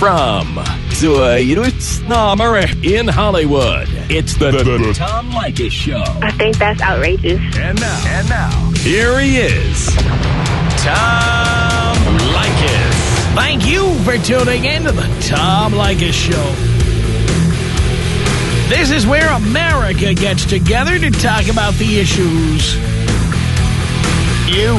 From Zuidootsnammer in Hollywood, it's the, the, the Tom Leykis Show. I think that's outrageous. And now, and now, here he is, Tom Leykis. Thank you for tuning in to the Tom Leykis Show. This is where America gets together to talk about the issues you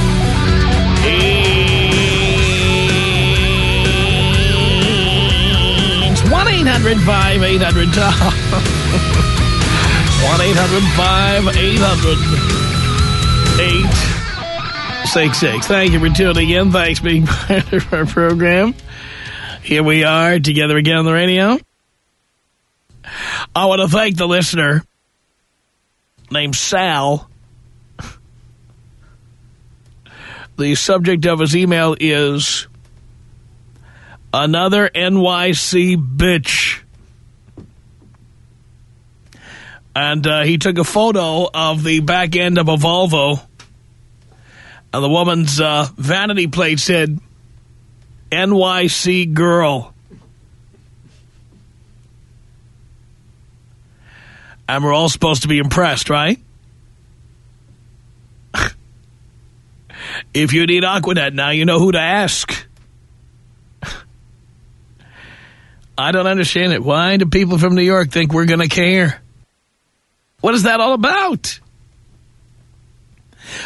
It's 1-800-5800-TOM. 1-800-5800-866. Thank you for tuning in. Thanks for being part of our program. Here we are together again on the radio. I want to thank the listener named Sal. The subject of his email is Another NYC bitch. And uh, he took a photo of the back end of a Volvo. And the woman's uh, vanity plate said, NYC girl. And we're all supposed to be impressed, right? If you need Aquanet now, you know who to ask. I don't understand it. Why do people from New York think we're going to care? What is that all about?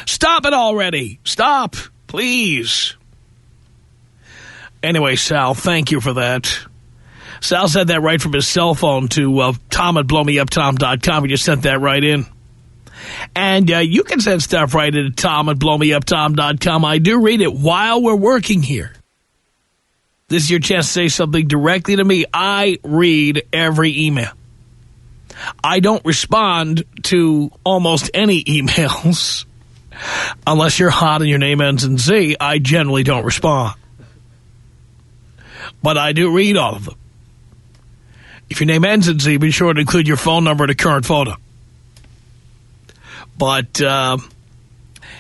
Stop it already. Stop, please. Anyway, Sal, thank you for that. Sal said that right from his cell phone to uh, Tom at blowmeuptom.com. He just sent that right in. And uh, you can send stuff right into Tom at blowmeuptom.com. I do read it while we're working here. This is your chance to say something directly to me. I read every email. I don't respond to almost any emails. Unless you're hot and your name ends in Z, I generally don't respond. But I do read all of them. If your name ends in Z, be sure to include your phone number and a current photo. But, uh,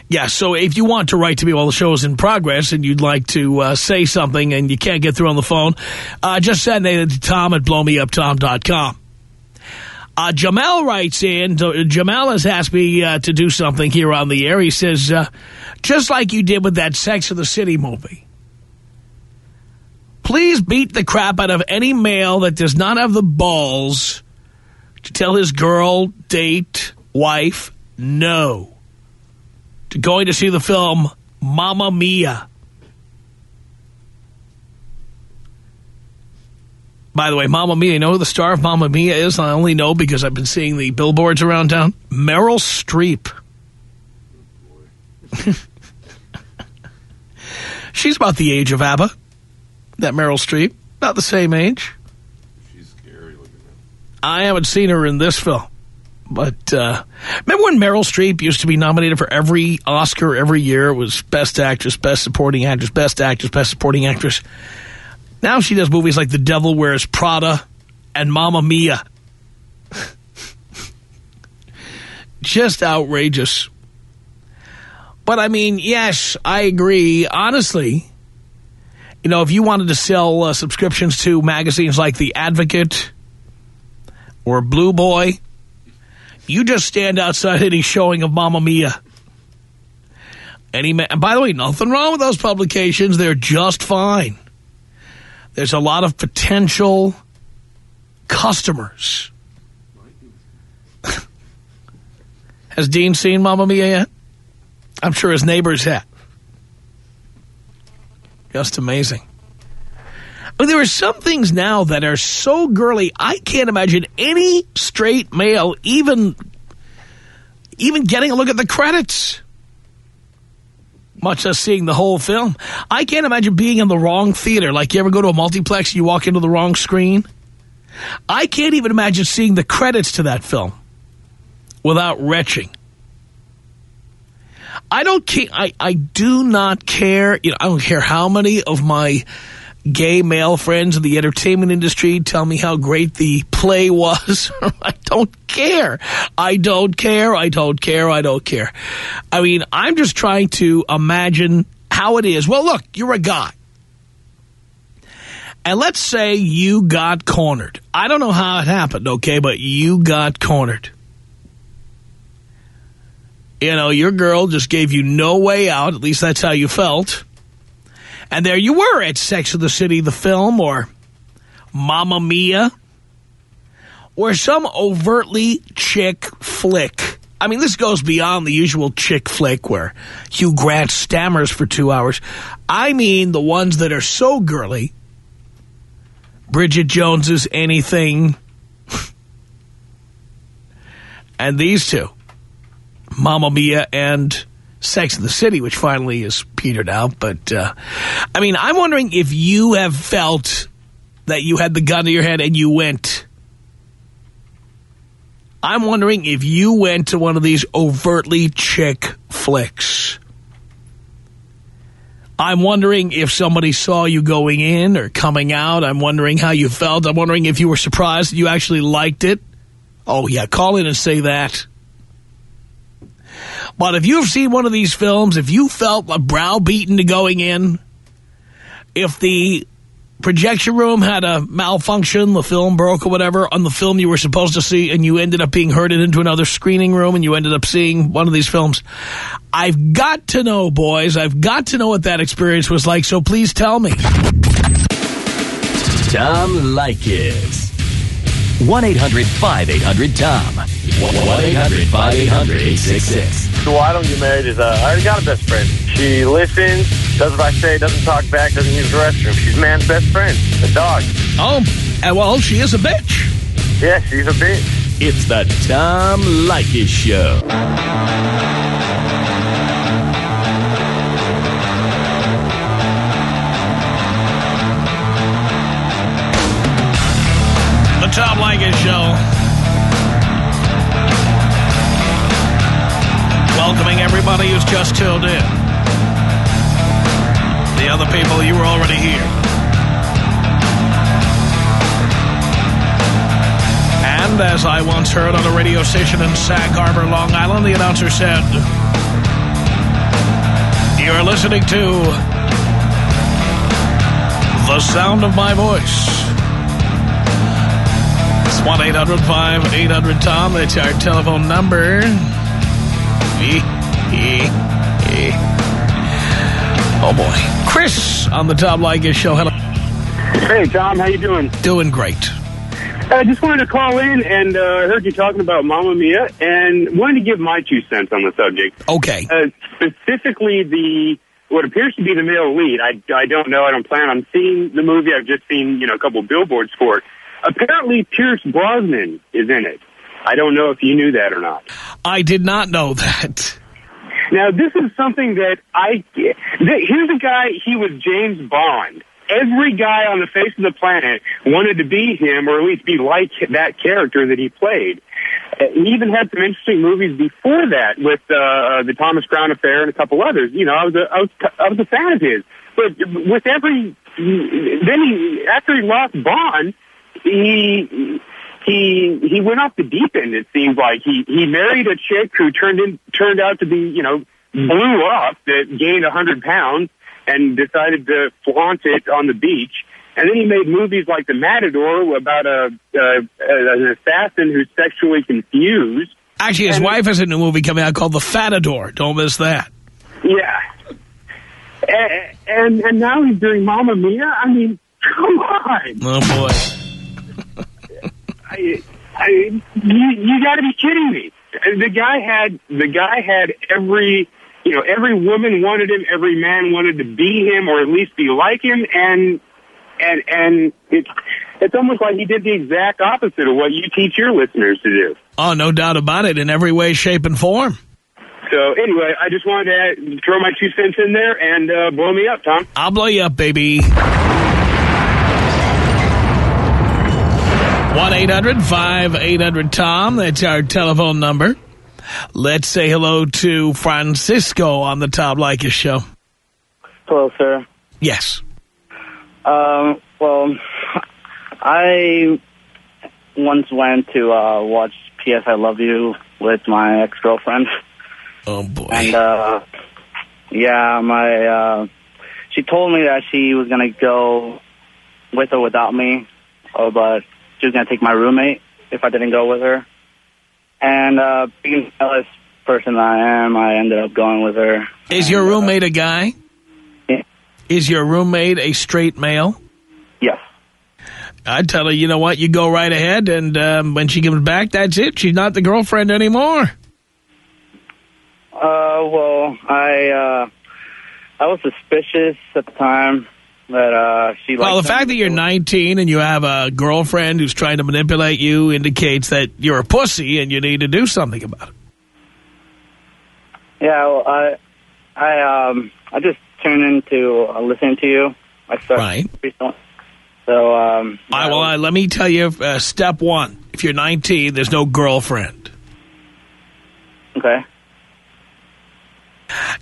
yeah, so if you want to write to me while the show is in progress and you'd like to uh, say something and you can't get through on the phone, uh, just send it to tom at blowmeuptom.com. Uh, Jamel writes in, Jamel has asked me uh, to do something here on the air. He says, uh, just like you did with that Sex of the City movie, please beat the crap out of any male that does not have the balls to tell his girl, date, wife, no to going to see the film Mamma Mia. By the way, Mamma Mia, you know who the star of Mamma Mia is? I only know because I've been seeing the billboards around town. Meryl Streep. She's about the age of ABBA, that Meryl Streep. About the same age. She's scary looking. I haven't seen her in this film. But uh, remember when Meryl Streep used to be nominated for every Oscar every year? It was Best Actress, Best Supporting Actress, Best Actress, Best Supporting Actress. Now she does movies like The Devil Wears Prada and Mamma Mia. Just outrageous. But, I mean, yes, I agree. Honestly, you know, if you wanted to sell uh, subscriptions to magazines like The Advocate or Blue Boy, you just stand outside any showing of Mamma Mia. Any and by the way, nothing wrong with those publications. They're just fine. There's a lot of potential customers. Has Dean seen Mamma Mia yet? I'm sure his neighbors have. Just amazing. I mean, there are some things now that are so girly, I can't imagine any straight male even, even getting a look at the credits. much less seeing the whole film. I can't imagine being in the wrong theater. Like you ever go to a multiplex and you walk into the wrong screen? I can't even imagine seeing the credits to that film without retching. I don't care. I, I do not care. You know, I don't care how many of my gay male friends in the entertainment industry tell me how great the play was. I don't care. I don't care. I don't care. I don't care. I mean, I'm just trying to imagine how it is. Well, look, you're a guy. And let's say you got cornered. I don't know how it happened, okay, but you got cornered. You know, your girl just gave you no way out. At least that's how you felt. And there you were at Sex of the City, the film, or Mamma Mia, or some overtly chick flick. I mean, this goes beyond the usual chick flick where Hugh Grant stammers for two hours. I mean the ones that are so girly. Bridget Jones's Anything. and these two. Mamma Mia and Sex in the City, which finally is petered out. But, uh, I mean, I'm wondering if you have felt that you had the gun to your head and you went. I'm wondering if you went to one of these overtly chick flicks. I'm wondering if somebody saw you going in or coming out. I'm wondering how you felt. I'm wondering if you were surprised that you actually liked it. Oh, yeah, call in and say that. But if you've seen one of these films, if you felt browbeaten to going in, if the projection room had a malfunction, the film broke or whatever, on the film you were supposed to see, and you ended up being herded into another screening room and you ended up seeing one of these films, I've got to know, boys, I've got to know what that experience was like, so please tell me. Tom Leykis. 1-800-5800-TOM. 1-800-5800-866. So why don't get married is uh, I already got a best friend. She listens, does what I say, doesn't talk back, doesn't use the restroom. She's man's best friend, a dog. Oh, well, she is a bitch. Yeah, she's a bitch. It's the Tom Leykis Show. Tom Leykis Show. Welcoming everybody who's just tuned in. The other people, you were already here. And as I once heard on a radio station in Sag Harbor, Long Island, the announcer said, You're listening to the sound of my voice. It's 1-800-5800-TOM. That's our telephone number. Oh, boy. Chris on the Tom Leykis show. Hello. Hey, Tom, how you doing? Doing great. I just wanted to call in and uh, heard you talking about Mamma Mia and wanted to give my two cents on the subject. Okay. Uh, specifically, the what appears to be the male lead. I, I don't know. I don't plan on seeing the movie. I've just seen you know a couple of billboards for it. Apparently, Pierce Brosnan is in it. I don't know if you knew that or not. I did not know that. Now, this is something that I... Here's a guy, he was James Bond. Every guy on the face of the planet wanted to be him, or at least be like that character that he played. Uh, He even had some interesting movies before that with uh, the Thomas Crown Affair and a couple others. You know, I was a, I was, I was a fan of his. But with every... Then he, after he lost Bond, he he he went off the deep end. It seems like he he married a chick who turned in turned out to be you know blew up that gained a hundred pounds and decided to flaunt it on the beach. And then he made movies like The Matador about a, a, an assassin who's sexually confused. Actually, his And- wife has a new movie coming out called The Fatador. Don't miss that. Yeah. And, and and now he's doing Mamma Mia. I mean, come on. Oh, boy. I, I, you, you got to be kidding me. The guy had the guy had every you know every woman wanted him, every man wanted to be him or at least be like him, and and and it's it's almost like he did the exact opposite of what you teach your listeners to do. Oh, no doubt about it in every way, shape, and form. So anyway, I just wanted to throw my two cents in there and uh, blow me up, Tom. I'll blow you up, baby. 1-800-5800-TOM. That's our telephone number. Let's say hello to Francisco on the Tom Leykis show. Hello, sir. Yes. Um, well, I once went to uh, watch P.S. I Love You with my ex-girlfriend. Oh, boy. And, uh, yeah, my, uh, she told me that she was going to go with or without me, oh, but she was going to take my roommate if I didn't go with her. And, uh, being the jealous person that I am, I ended up going with her. Is your roommate a guy? Yeah. Is your roommate a straight male? Yes. I tell her, you know what, you go right ahead, and um, when she comes back, that's it. She's not the girlfriend anymore. Uh, well, I, uh, I was suspicious at the time that, uh, she Well, the fact that you're 19 and you have a girlfriend who's trying to manipulate you indicates that you're a pussy and you need to do something about it. Yeah, well, I, I, um, I just tuned into uh, listening to you. I started Right. recently. So, um, right, well, uh, let me tell you, uh, step one, if you're 19, there's no girlfriend. okay.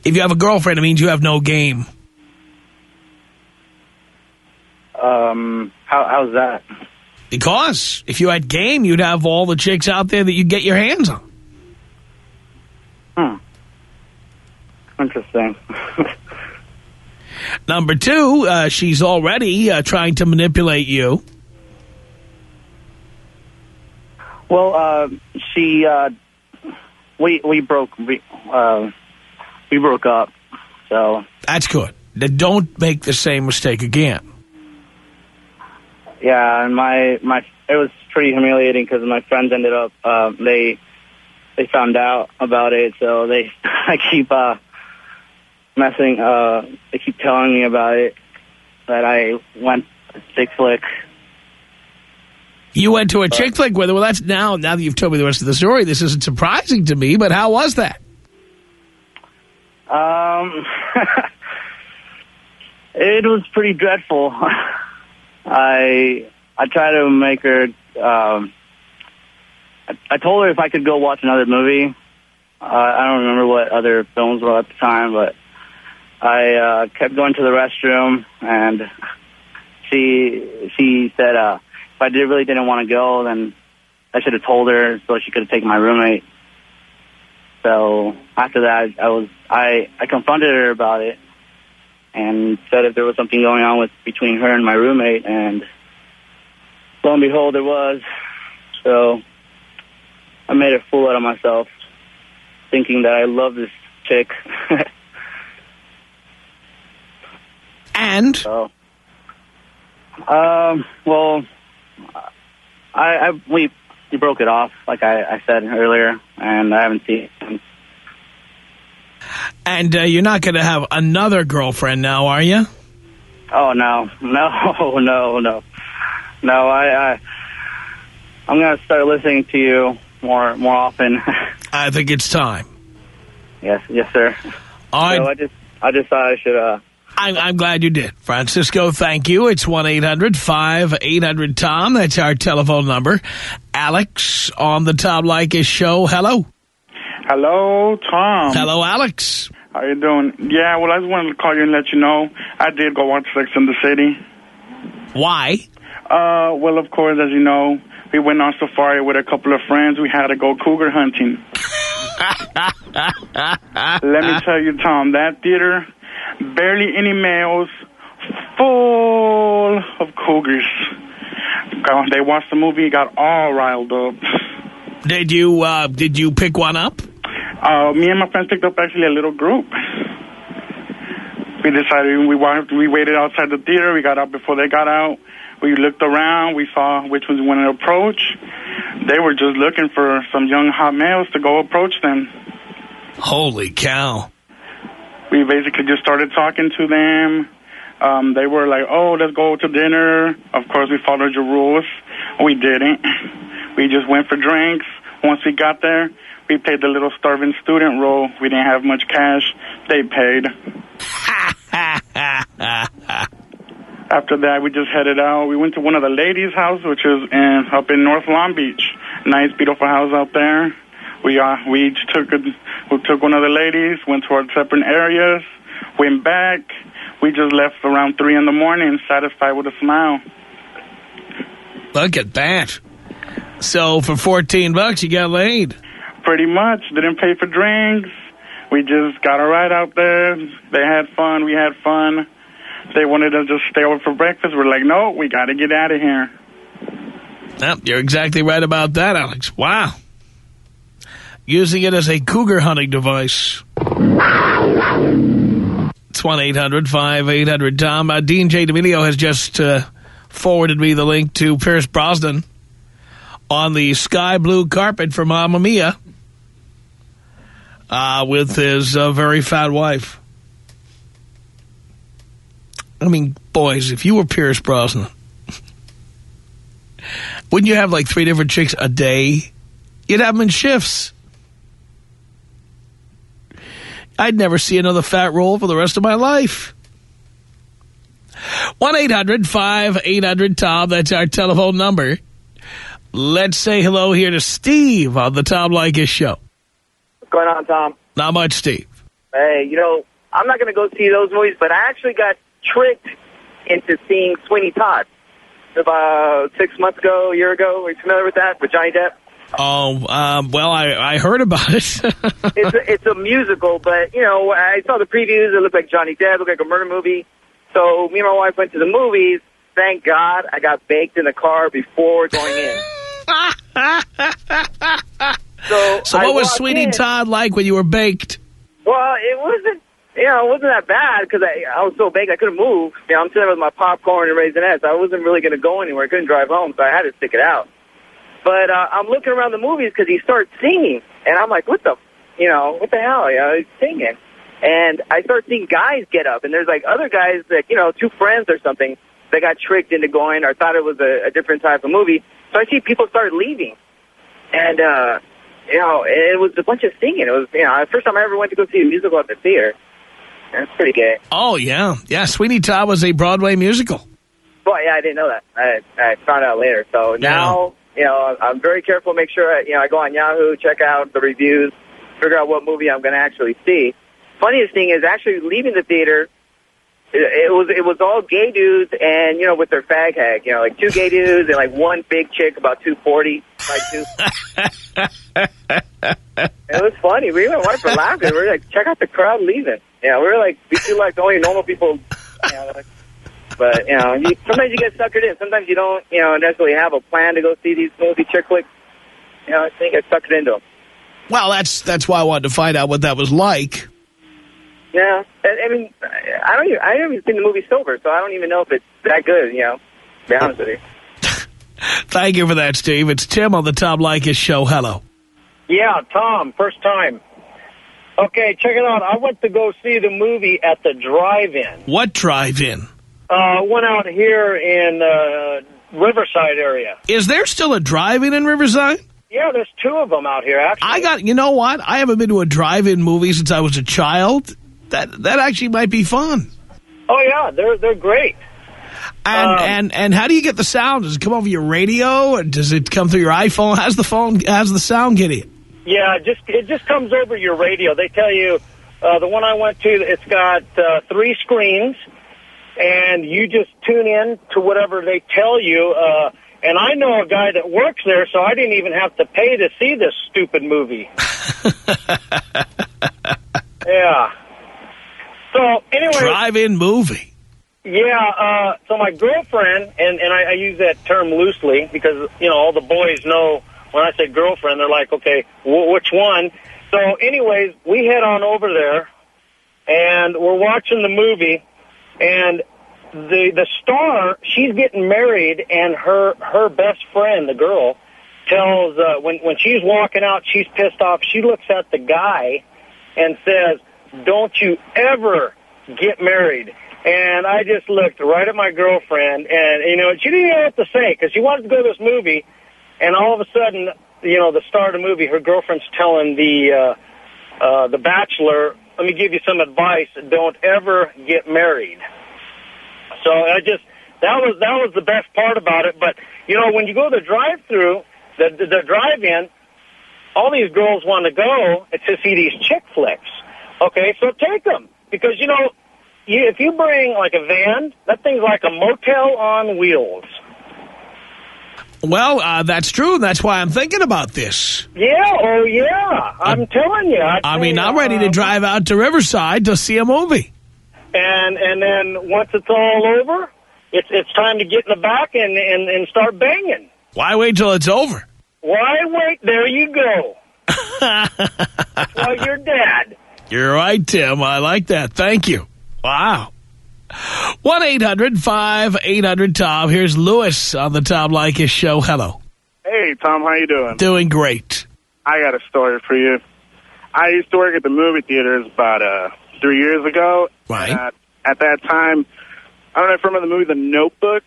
If you have a girlfriend, it means you have no game. Um, how, how's that? Because if you had game, you'd have all the chicks out there that you'd get your hands on. Hmm. Interesting. Number two, uh, she's already uh, trying to manipulate you. well, uh, she, uh, we, we broke, we, uh, we broke up. So, That's good. Don't make the same mistake again. Yeah, and my, my, it was pretty humiliating because my friends ended up, uh, they, they found out about it. So they, I keep, uh, messing, uh, they keep telling me about it, that I went to Chick Flick. You went to a chick flick with her. Well, that's now, now that you've told me the rest of the story, this isn't surprising to me, but how was that? Um, it was pretty dreadful. I I tried to make her. Um, I, I told her if I could go watch another movie. Uh, I don't remember what other films were at the time, but I uh, kept going to the restroom, and she she said uh, if I did, really didn't want to go, then I should have told her so she could have taken my roommate. So after that, I was I I confronted her about it and said if there was something going on with between her and my roommate, and lo and behold, there was. So I made a fool out of myself, thinking that I love this chick. And so, um, well, I, I we we broke it off, like I, I said earlier, and I haven't seen. Him. And uh, you're not going to have another girlfriend now, are you? Oh no, no, no, no, no! I, I I'm gonna start listening to you more more often. I think it's time. yes, yes, sir. Right. So I just I just thought I should. Uh, I'm, I'm glad you did. Francisco, thank you. It's 1-800-5800-TOM. That's our telephone number. Alex on the Tom Leykis show. Hello. Hello, Tom. Hello, Alex. How you doing? Yeah, well, I just wanted to call you and let you know I did go watch Sex in the City. Why? Uh, well, of course, as you know, we went on safari with a couple of friends. We had to go cougar hunting. let me tell you, Tom, that theater, barely any males, full of cougars. God, They watched the movie, got all riled up. Did you, uh, did you pick one up? Uh, me and my friends picked up actually a little group. We decided we wanted, we waited outside the theater. We got out before they got out. We looked around. We saw which ones we wanted to approach. They were just looking for some young hot males to go approach them. Holy cow. We basically just started talking to them. Um, they were like, "Oh, let's go to dinner." Of course, we followed your rules. We didn't. We just went for drinks. Once we got there, we paid the little starving student role. We didn't have much cash. They paid. After that, we just headed out. We went to one of the ladies' house, which is in, up in North Long Beach. Nice, beautiful house out there. We uh, we each took a, we took one of the ladies, went to our separate areas, went back. We just left around three in the morning, satisfied with a smile. Look at that. So for 14 bucks, you got laid. Pretty much. Didn't pay for drinks. We just got a ride out there. They had fun. We had fun. They wanted to just stay over for breakfast. We're like, no, we got to get out of here. Yep, you're exactly right about that, Alex. Wow. Using it as a cougar hunting device. It's 1-800-5800-TOM. Uh, Dean J. D'Amelio has just uh, forwarded me the link to Pierce Brosnan on the sky blue carpet for Mamma Mia uh, with his uh, very fat wife. I mean, boys, if you were Pierce Brosnan, wouldn't you have like three different chicks a day? You'd have them in shifts. I'd never see another fat roll for the rest of my life. 1-800-5800-TOM. That's our telephone number. Let's say hello here to Steve on the Tom Leykis show. Going on, Tom? Not much, Steve. Hey, you know, I'm not going to go see those movies, but I actually got tricked into seeing Sweeney Todd about six months ago, a year ago. Are you familiar with that, with Johnny Depp? Oh, um, well, I, I heard about it. it's, a, it's a musical, but, you know, I saw the previews. It looked like Johnny Depp, it looked like a murder movie. So me and my wife went to the movies. Thank God I got baked in the car before going in. so so I what was Sweeney in. Todd like when you were baked? Well, it wasn't, you know, it wasn't that bad because I, I was so baked I couldn't move. You know, I'm sitting there with my popcorn and raisinets. I wasn't really going to go anywhere. I couldn't drive home, so I had to stick it out. But uh, I'm looking around the movies because he starts singing, and I'm like, what the, you know, what the hell? You know, he's singing. And I start seeing guys get up, and there's like other guys that, you know, two friends or something, that got tricked into going or thought it was a, a different type of movie. So I see people start leaving. And, uh, you know, it was a bunch of singing. It was, you know, the first time I ever went to go see a musical at the theater. That's pretty gay. Oh, yeah. Yeah, Sweeney Todd was a Broadway musical. Well, yeah, I didn't know that. I, I found out later. So now, you know, I'm very careful. Make sure, I, you know, I go on Yahoo, check out the reviews, figure out what movie I'm going to actually see. Funniest thing is actually leaving the theater. It, was it was all gay dudes and you know with their fag hag, you know, like two gay dudes and like one big chick about two forty, like two. it was funny. We and my for laughing. We were like, check out the crowd leaving. Yeah, we were like, we feel like the only normal people. You know, like, but you know, you, sometimes you get suckered in. Sometimes you don't, you know, necessarily have a plan to go see these movie chick flicks. You know, I think I suckered into them. Well, that's that's why I wanted to find out what that was like. Yeah, I, I mean, I don't. Even, I haven't even seen the movie Silver, so I don't even know if it's that good. You know, to be honest with you. Thank you for that, Steve. It's Tim on the Tom Leykis show. Hello. Yeah, Tom, first time. Okay, check it out. I went to go see the movie at the drive-in. What drive-in? Uh, went out here in uh, Riverside area. Is there still a drive-in in Riverside? Yeah, there's two of them out here, actually. I got, you know what? I haven't been to a drive-in movie since I was a child. That that actually might be fun. Oh, yeah, they're they're great. And Um, and and how do you get the sound? Does it come over your radio? Or does it come through your iPhone? How's the phone? How's the sound get in? Yeah, it just it just comes over your radio. They tell you uh, the one I went to. It's got uh, three screens, and you just tune in to whatever they tell you. Uh, and I know a guy that works there, so I didn't even have to pay to see this stupid movie. yeah. So anyway, Drive-in movie. yeah, uh, so my girlfriend, and, and I, I use that term loosely because, you know, all the boys know when I say girlfriend, they're like, okay, w which one? So anyways, we head on over there, and we're watching the movie, and the the star, she's getting married, and her, her best friend, the girl, tells, uh, when, when she's walking out, she's pissed off, she looks at the guy and says, don't you ever get married. And I just looked right at my girlfriend, and, you know, she didn't what to say, because she wanted to go to this movie, and all of a sudden, you know, the star of the movie, her girlfriend's telling the uh, uh, the bachelor, "Let me give you some advice. Don't ever get married." So I just that was that was the best part about it. But you know, when you go to the drive-through, the the, the drive-in, all these girls want to go to see these chick flicks. Okay, so take them because you know, you, if you bring like a van, that thing's like a motel on wheels. Well, uh, that's true. And that's why I'm thinking about this. Yeah, oh yeah, I'm telling you. I'd I mean, say, I'm ready uh, to drive out to Riverside to see a movie. And and then once it's all over, it's it's time to get in the back and and, and start banging. Why wait till it's over? Why wait? There you go. Why you're dad. You're right, Tim. I like that. Thank you. Wow. 1-800-5800-TOM. Here's Lewis on the Tom Leykis show. Hello. Hey, Tom, how you doing? Doing great. I got a story for you. I used to work at the movie theaters about uh, three years ago. Right. At that time, I don't know if you remember the movie The Notebook.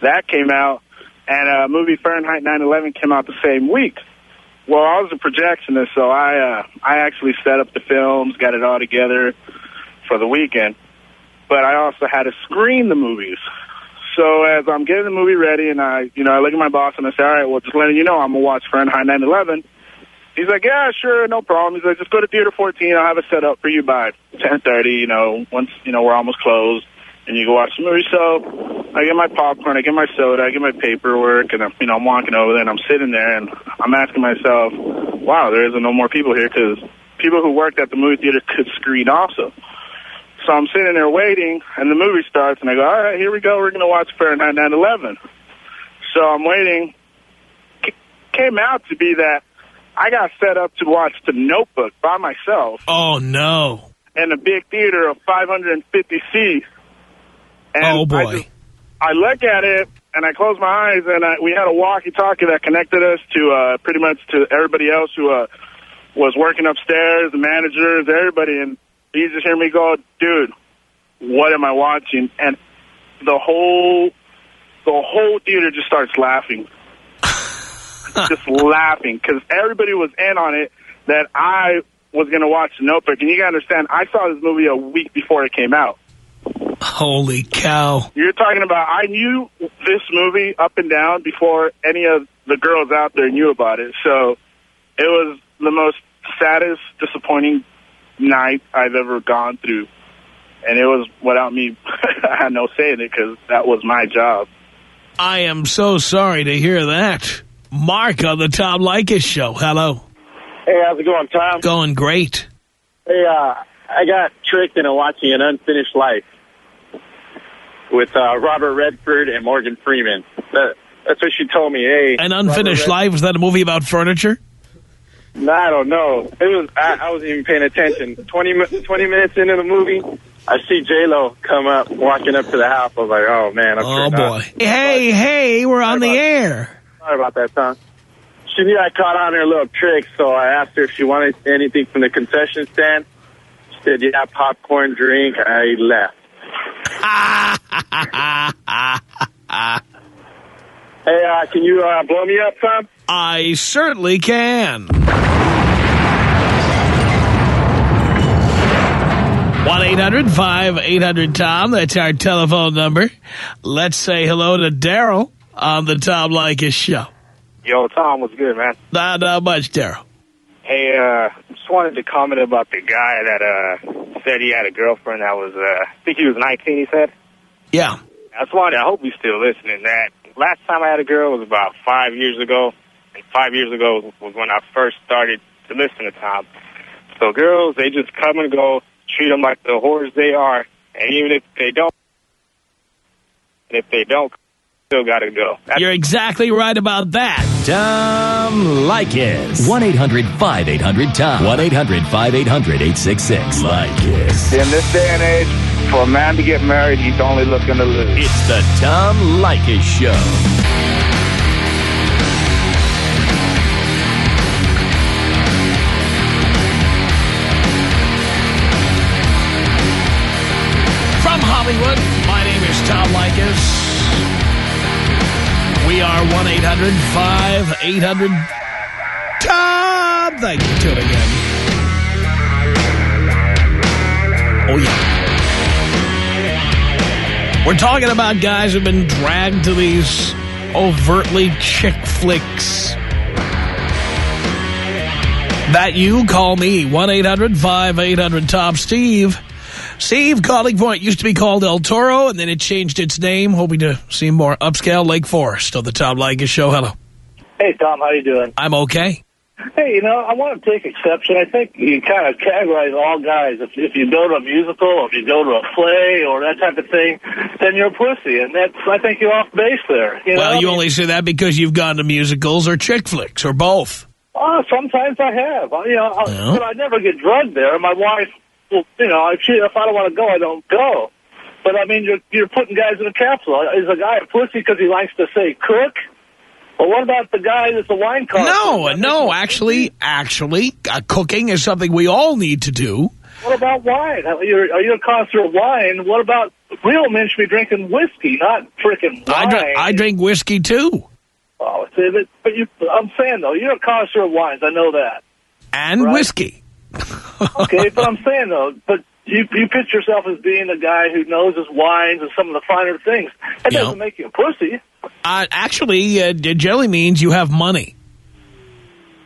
That came out, and uh, movie Fahrenheit 9/11 came out the same week. Well, I was a projectionist, so I uh, I actually set up the films, got it all together for the weekend. But I also had to screen the movies. So as I'm getting the movie ready, and I, you know, I look at my boss and I say, all right, well, just letting you know, I'm gonna watch Fahrenheit 9/11. He's like, yeah, sure, no problem. He's like, just go to theater 14. I'll have it set up for you by 10:30. You know, once you know we're almost closed, and you go watch the movie. So I get my popcorn, I get my soda, I get my paperwork, and I'm, you know, I'm walking over there, and I'm sitting there, and I'm asking myself, wow, there isn't no more people here because people who worked at the movie theater could screen also. So I'm sitting there waiting, and the movie starts, and I go, all right, here we go. We're going to watch Fahrenheit 9/11. So I'm waiting. C- came out to be that I got set up to watch The Notebook by myself Oh, no. in a big theater of 550 seats. And oh, I, boy. just- I look at it, and I close my eyes, and I, we had a walkie-talkie that connected us to uh, pretty much to everybody else who uh, was working upstairs, the managers, everybody, and you just hear me go, dude, what am I watching? And the whole, the whole theater just starts laughing. just laughing, because everybody was in on it that I was going to watch The Notebook. And you got to understand, I saw this movie a week before it came out. Holy cow. You're talking about, I knew this movie up and down before any of the girls out there knew about it. So it was the most saddest, disappointing night I've ever gone through. And it was without me, I had no say in it because that was my job. I am so sorry to hear that. Mark on the Tom Leykis show. Hello. Hey, how's it going, Tom? Going great. Hey, uh, I got tricked into watching An Unfinished Life with uh, Robert Redford and Morgan Freeman. That, that's what she told me. Hey, An Unfinished Life, was that a movie about furniture? No, I don't know. It was. I, I wasn't even paying attention. 20, 20 minutes into the movie, I see J Lo come up, walking up to the house. I was like, oh man, I'm Oh, sure not. boy. Hey, hey, we're on the air. Sorry about that, Tom. She knew I caught on her little trick, so I asked her if she wanted anything from the concession stand. She said, yeah, popcorn, drink. I left. Hey, uh, can you uh, blow me up, Tom? I certainly can. 1-800-5800-TOM. That's our telephone number. Let's say hello to Daryl on the Tom Leykis show. Yo, Tom, what's good, man? Not, not much, Daryl. Hey, uh, just wanted to comment about the guy that uh said he had a girlfriend that was, uh, I think he was 19, he said. Yeah. I just wanted, I hope he's still listening. That last time I had a girl was about five years ago, and five years ago was when I first started to listen to Tom. So girls, they just come and go, treat them like the whores they are, and even if they don't, and if they don't, still gotta go. That's You're exactly right about that. Tom Leykis. 1-800-5800-TOM. 1-800-5800-866. Leykis. In this day and age, for a man to get married, he's only looking to lose. It's the Tom Leykis Show. From Hollywood, my name is Tom Leykis. We are 1-800-5800-TOM. Thank you for tuning in. Oh, yeah. We're talking about guys who've been dragged to these overtly chick flicks. That you, call me, 1-800-5800-TOP. Steve. Steve calling for it used to be called El Toro, and then it changed its name, hoping to see more upscale Lake Forest on the Tom Leykis show. Hello. Hey, Tom, how you doing? I'm okay. Hey, you know, I want to take exception. I think you kind of categorize all guys. If, if you go to a musical or if you go to a play or that type of thing, then you're a pussy. And that's, I think you're off base there. You well, know? you only say that because you've gone to musicals or chick flicks or both. Oh, sometimes I have. You know, I, Well. but I never get drugged there. My wife, well, you know, if, she, if I don't want to go, I don't go. But I mean, you're you're putting guys in a capsule. Is a guy a pussy because he likes to say cook? Well, what about the guy that's a wine car? No, no, actually, actually, uh, cooking is something we all need to do. What about wine? Are you, are you a connoisseur of wine? What about real men should be drinking whiskey, not freaking I, wine? dr I drink whiskey, too. Oh, see, but, but you, I'm saying though, you're a connoisseur of wines. I know that. And Right. whiskey. Okay, but I'm saying though, but you you pitch yourself as being a guy who knows his wines and some of the finer things. That doesn't make you a pussy. Uh, actually, uh, it generally means you have money.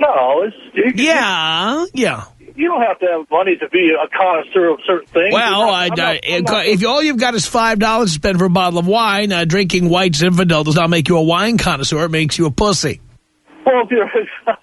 No, it's you, Yeah, yeah. you don't have to have money to be a connoisseur of certain things. Well, You're I, not- I'm I, not- I'm not- if all you've got is $5 to spend for a bottle of wine, uh, drinking White Zinfandel does not make you a wine connoisseur. It makes you a pussy. Well, if you're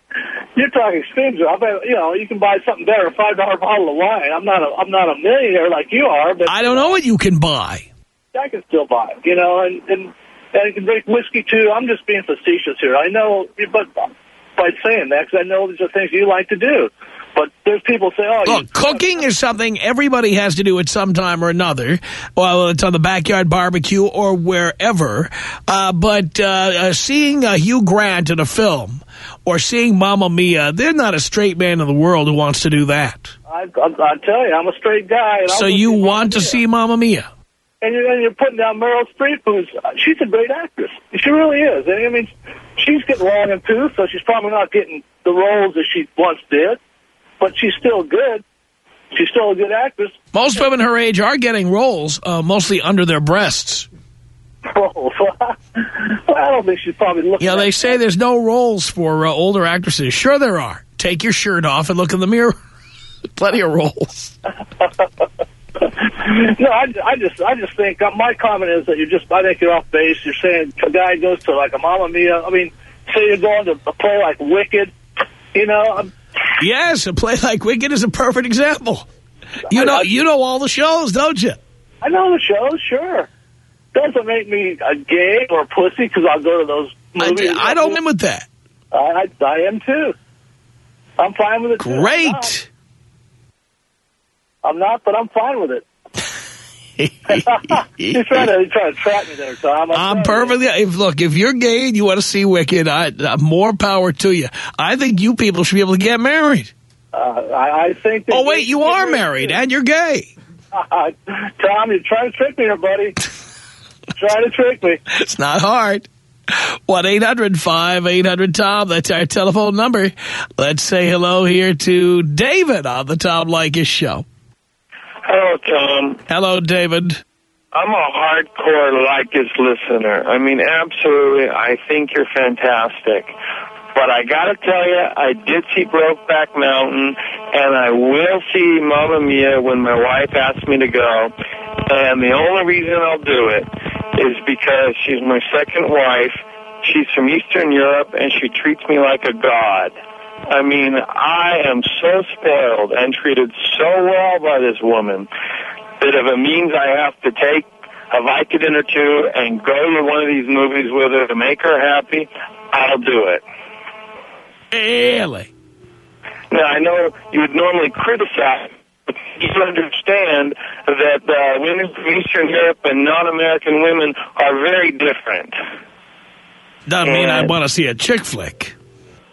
you're talking extremes, I bet you know you can buy something better, a five dollar bottle of wine. I'm not a I'm not a millionaire like you are, but I don't know what you can buy. I can still buy you know, and and and you can drink whiskey too. I'm just being facetious here. I know, but by saying that, because I know these are things you like to do. But there's people say, oh, Look, cooking is something everybody has to do at some time or another, well, it's on the backyard barbecue or wherever. Uh, but uh, uh, seeing uh, Hugh Grant in a film or seeing Mamma Mia, they're not a straight man in the world who wants to do that. I, I, I tell you, I'm a straight guy. And So you want to Mia. see Mamma Mia? And you're, and you're putting down Meryl Streep, who's she's a great actress. She really is. And, I mean, she's getting long in tooth, so she's probably not getting the roles that she once did, but she's still good. She's still a good actress. Most women her age are getting roles, uh, mostly under their breasts. well, I don't think she's probably looking. At they say there's no roles for uh, older actresses. Sure there are. Take your shirt off and look in the mirror. Plenty of roles. no, I, I just, I just think uh, my comment is that you're just, I think you're off base. You're saying a guy goes to like a Mamma Mia. I mean, say you're going to a play like Wicked. You know, I'm, Yes, a play like Wicked is a perfect example. You know, you know all the shows, don't you? I know the shows, sure. Doesn't make me a gay or a pussy because I'll go to those I, movies. I don't mean with that. I, I, I am too. I'm fine with it. Great. I'm not, but I'm fine with it. you trying to you trying to trap me there, Tom. I'm sorry. perfectly. If look, if you're gay and you want to see Wicked, I, uh, more power to you. I think you people should be able to get married. Uh, I, I think. that Oh wait, you are married and you're gay. Uh, Tom, you're trying to trick me here, buddy. trying to trick me. It's not hard. One eight hundred five eight hundred Tom. That's our telephone number. Let's say hello here to David on the Tom Leykis show. Hello, Tom. Hello, David. I'm a hardcore Leykis listener. I mean, absolutely, I think you're fantastic. But I got to tell you, I did see Brokeback Mountain, and I will see Mamma Mia when my wife asks me to go. And the only reason I'll do it is because she's my second wife. She's from Eastern Europe, and she treats me like a god. I mean, I am so spoiled and treated so well by this woman that if it means I have to take a Vicodin or two and go to one of these movies with her to make her happy, I'll do it. Really? Now, I know you would normally criticize, but you understand that uh, women from Eastern Europe and non-American women are very different. Doesn't mean I want to see a chick flick.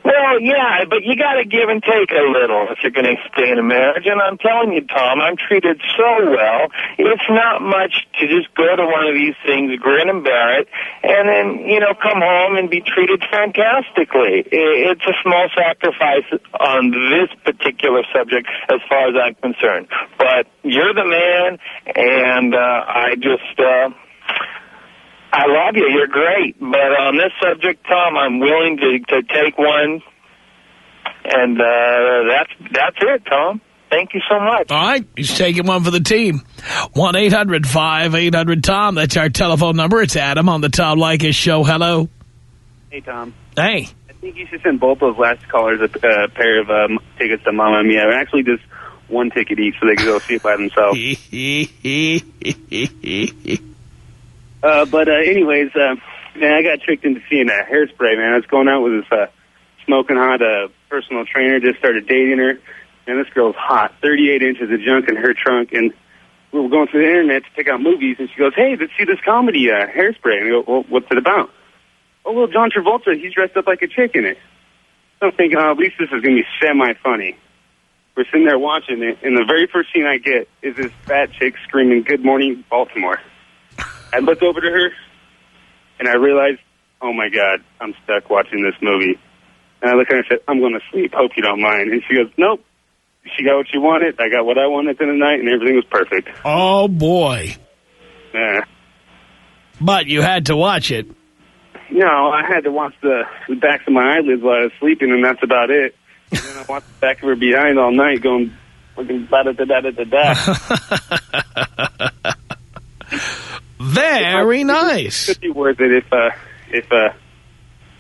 Well, yeah, but you got to give and take a little if you're going to stay in a marriage. And I'm telling you, Tom, I'm treated so well. It's not much to just go to one of these things, grin and bear it, and then you know come home and be treated fantastically. It's a small sacrifice on this particular subject, as far as I'm concerned. But you're the man, and uh, I just. Uh, I love you. You're great. But on this subject, Tom, I'm willing to, to take one. And uh, that's that's it, Tom. Thank you so much. All right, he's taking one for the team. 1-800-5800-TOM. That's our telephone number. It's Adam on the Tom Leykis Show. Hello. Hey, Tom. Hey. I think you should send both those last callers a uh, pair of um, tickets to Mamma Mia. Or actually, just one ticket each so they can go see it by themselves. uh, but uh, anyways, uh, man, I got tricked into seeing a hairspray, man. I was going out with this uh, smoking hot uh, personal trainer, just started dating her. And this girl's hot, 38 inches of junk in her trunk. And we were going through the internet to pick out movies, and she goes, hey, let's see this comedy, uh, Hairspray. And I go, well, what's it about? Oh, well, John Travolta, he's dressed up like a chick in it. So I'm thinking, oh, at least this is going to be semi-funny. We're sitting there watching it, and the very first scene I get is this fat chick screaming, good morning, Baltimore. I look over to her, and I realize, oh, my God, I'm stuck watching this movie. And I look at her and said, I'm going to sleep. Hope you don't mind. And she goes, nope. She got what she wanted. I got what I wanted in the night, and everything was perfect. Oh, boy. Yeah. But you had to watch it. No, I had to watch the, the backs of my eyelids while I was sleeping, and that's about it. And then I watched the back of her behind all night going, fucking da-da-da-da-da-da. Very nice. It Could be worth it if, uh, if, uh,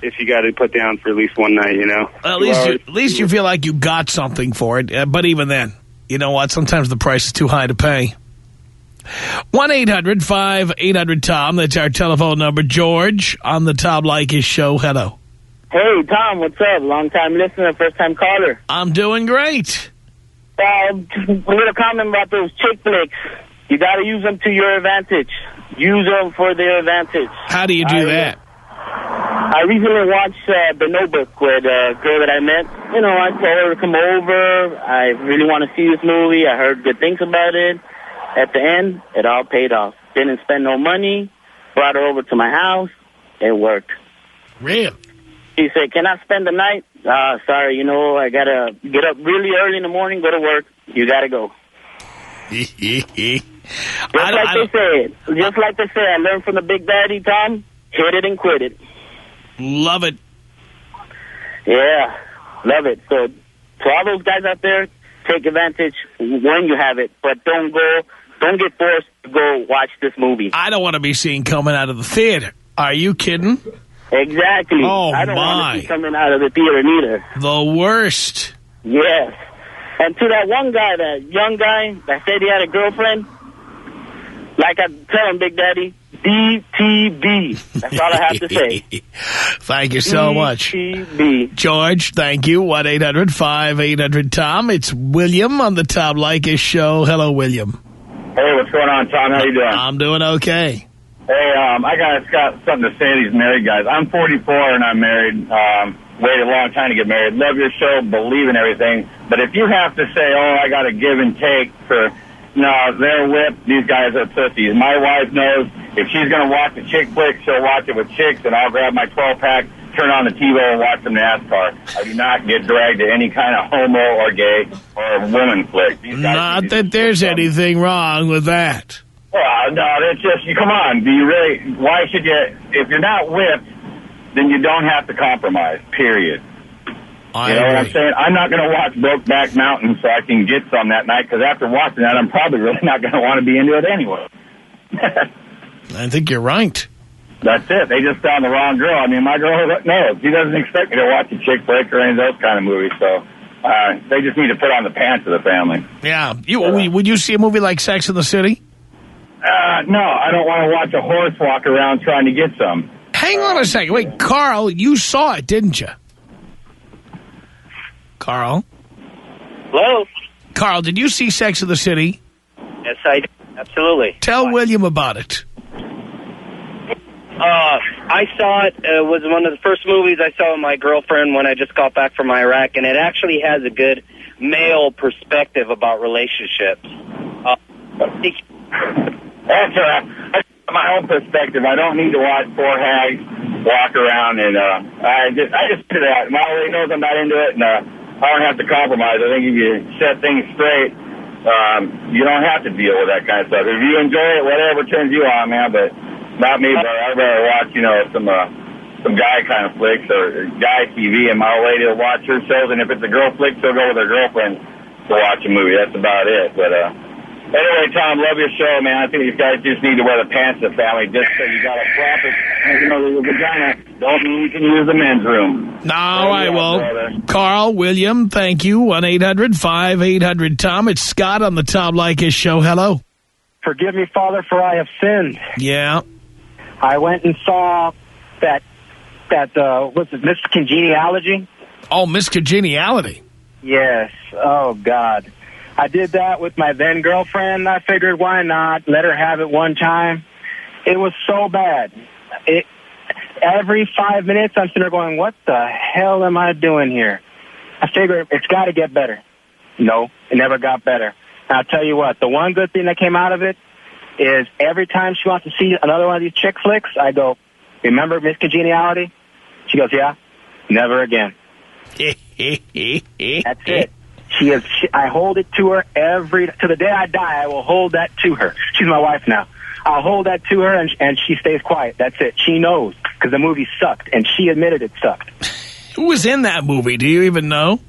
if you got to put down for at least one night, you know? At Two least, you, at least you feel like you got something for it. Uh, but even then, you know what? Sometimes the price is too high to pay. 1-800-5800-TOM. That's our telephone number. George on the Tom Leykis show. Hello. Hey, Tom, what's up? Long time listener, first time caller. I'm doing great. Uh, a little comment about those chick flicks. You got to use them to your advantage. Use them for their advantage. How do you do I- that? I recently watched uh, The Notebook with a girl that I met. You know, I told her to come over. I really want to see this movie. I heard good things about it. At the end, it all paid off. Didn't spend no money. Brought her over to my house. It worked. Real. She said, can I spend the night? Uh, sorry, you know, I got to get up really early in the morning, go to work. You got to go. Just like they said. Just like they said, I learned from the Big Daddy, Tom. Hit it and quit it. Love it. Yeah, love it. So to all those guys out there, take advantage when you have it, but don't go, don't get forced to go watch this movie. I don't want to be seen coming out of the theater. Are you kidding? Exactly. Oh, I don't want my. to see coming out of the theater neither. The worst. Yes. And to that one guy, that young guy that said he had a girlfriend, like I tell him, Big Daddy, DTB. That's all I have to say. Thank you so much. DTB. George, thank you. 1-800-5800-TOM. It's William on the Tom Leykis show. Hello, William. Hey, what's going on, Tom? How you doing? I'm doing okay. Hey, um, I got, got something to say to these married guys. I'm 44 and I'm married. Um, waited a long time to get married. Love your show, believe in everything. But if you have to say, oh, I got to give and take for, no, they're whipped. These guys are pussies. My wife knows if she's going to watch a chick flick, she'll watch it with chicks, and I'll grab my 12 pack, turn on the TiVo, and watch some NASCAR. I do not get dragged to any kind of homo or gay or woman flick. These guys Not that there's anything wrong with that. well, no, that's just, you come on, do you really, why should you, if you're not whipped, then you don't have to compromise, period. I you know what I'm saying? I'm not going to watch Brokeback Mountain so I can get some that night, because after watching that, I'm probably really not going to want to be into it anyway. I think you're right. That's it. They just found the wrong girl. I mean, my girl knows. She doesn't expect me to watch a chick flick or any of those kind of movies, so uh, they just need to put on the pants of the family. Yeah. You, would- would you see a movie like Sex in the City? Uh, no, I don't want to watch a horse walk around trying to get some. Hang on a second. Wait, Carl, you saw it, didn't you? Carl? Hello? Carl, did you see Sex in the City? Yes, I do. Absolutely. Tell William about it. Uh, I saw it. It was one of the first movies I saw with my girlfriend when I just got back from Iraq, and it actually has a good male perspective about relationships. Uh, That's uh, that's my own perspective. I don't need to watch four hags walk around, and uh, I just I just do that. My old lady knows I'm not into it, and uh, I don't have to compromise. I think if you set things straight, um, you don't have to deal with that kind of stuff. If you enjoy it, whatever turns you on, man. But not me. But I'd rather watch, you know, some uh, some guy kind of flicks or guy TV, and my lady will watch her shows. And if it's a girl flick, she'll go with her girlfriend to watch a movie. That's about it. But uh, anyway, Tom, love your show, man. I think these guys just need to wear the pants of the family. Just so you got a proper, you know, the vagina. Don't mean you can use the men's room. no, All right, well, Carl, William, thank you. 1-800-5800-TOM. It's Scott on the Tom Leykis show. Hello. Forgive me, Father, for I have sinned. Yeah. I went and saw that, that uh, what's it, Miss Congeniality? Oh, Miss Congeniality. Yes. Oh, God. I did that with my then girlfriend. I figured, why not? Let her have it one time. It was so bad. It Every five minutes, I'm sitting there going, what the hell am I doing here? I figured it's got to get better. No, it never got better. And I'll tell you what, the one good thing that came out of it is every time she wants to see another one of these chick flicks, I go, remember Miss Congeniality? She goes, yeah, never again. That's it. She is. She, I hold it to her every to the day I die. I will hold that to her. She's my wife now. I'll hold that to her, and and she stays quiet. That's it. She knows because the movie sucked, and she admitted it sucked. Who was in that movie? Do you even know?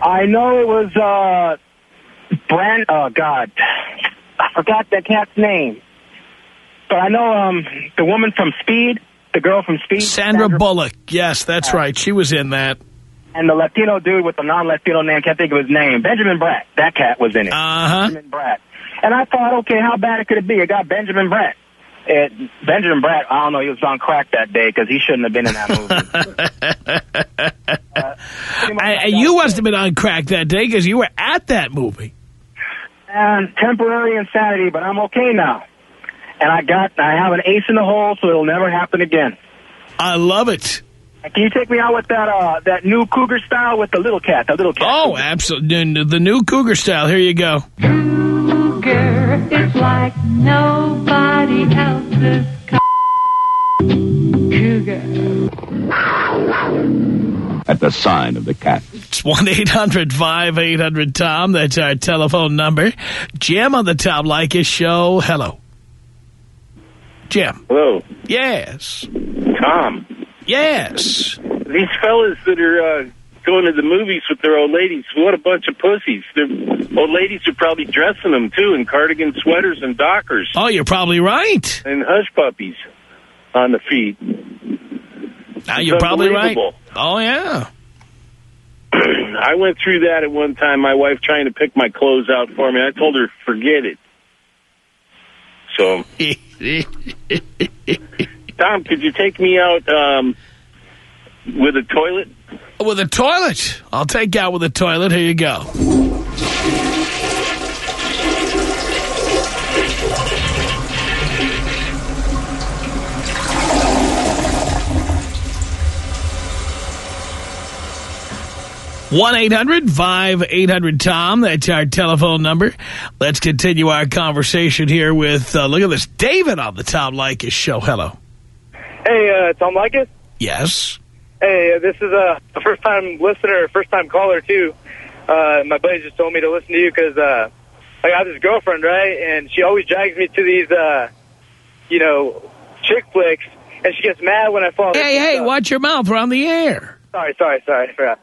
I know it was uh, Brand. Oh God, I forgot that cat's name. But I know um the woman from Speed, the girl from Speed, Sandra Bullock. Yes, that's right. She was in that. And the Latino dude with the non-Latino name. Can't think of his name. Benjamin Bratt. That cat was in it. Uh-huh. Benjamin Bratt. And I thought, okay, how bad could it be? It got Benjamin Bratt. It, Benjamin Bratt, I don't know, he was on crack that day because he shouldn't have been in that movie. And, and you must have been on crack that day because you were at that movie. and temporary insanity, but I'm okay now. And I got, I have an ace in the hole, so it'll never happen again. I love it. Can you take me out with that uh, that new cougar style with the little cat, the little cat? Oh, absolutely. The new Cougar style. Here you go. Cougar is like nobody else's cougar. At the sign of the cat. It's 1-800-5800-TOM. That's our telephone number. Jim on the Tom Leykis show. Hello. Jim. Hello. Yes. Tom. Yes. These fellas that are uh, going to the movies with their old ladies, what a bunch of pussies. Their old ladies are probably dressing them, too, in cardigan sweaters and dockers. Oh, you're probably right. And hush puppies on the feet. Now, you're probably right. Oh, yeah. I went through that at one time, my wife trying to pick my clothes out for me. I told her, forget it. So, Tom, could you take me out um, with a toilet? With a toilet. I'll take out with a toilet. Here you go. one 800 tom That's our telephone number. Let's continue our conversation here with, uh, look at this, David on the Tom Leykis show. Hello. Hey, uh, Tom Leykis? Yes. Hey, uh, this is uh, a first-time listener, first-time caller, too. Uh, my buddy just told me to listen to you because uh, I got this girlfriend, right? And she always drags me to these, uh, you know, chick flicks, and she gets mad when I fall asleep. Hey, hey, watch your mouth. We're on the air. Sorry, sorry, sorry.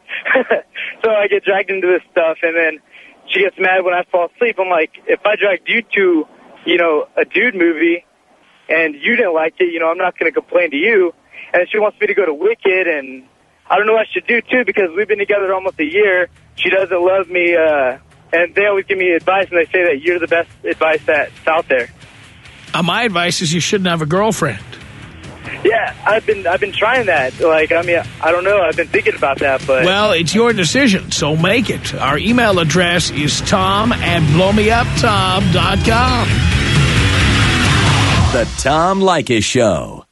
So I get dragged into this stuff, and then she gets mad when I fall asleep. I'm like, if I dragged you to, you know, a dude movie, and you didn't like it, you know, I'm not going to complain to you. And she wants me to go to Wicked, and I don't know what I should do, too, because we've been together almost a year. She doesn't love me, uh, and they always give me advice, and they say that you're the best advice that's out there. Uh, my advice is you shouldn't have a girlfriend. Yeah, I've been I've been trying that. Like, I mean, I don't know. I've been thinking about that, but Well, it's your decision, so make it. Our email address is tom at blowmeuptom.com. The Tom Leykis Show.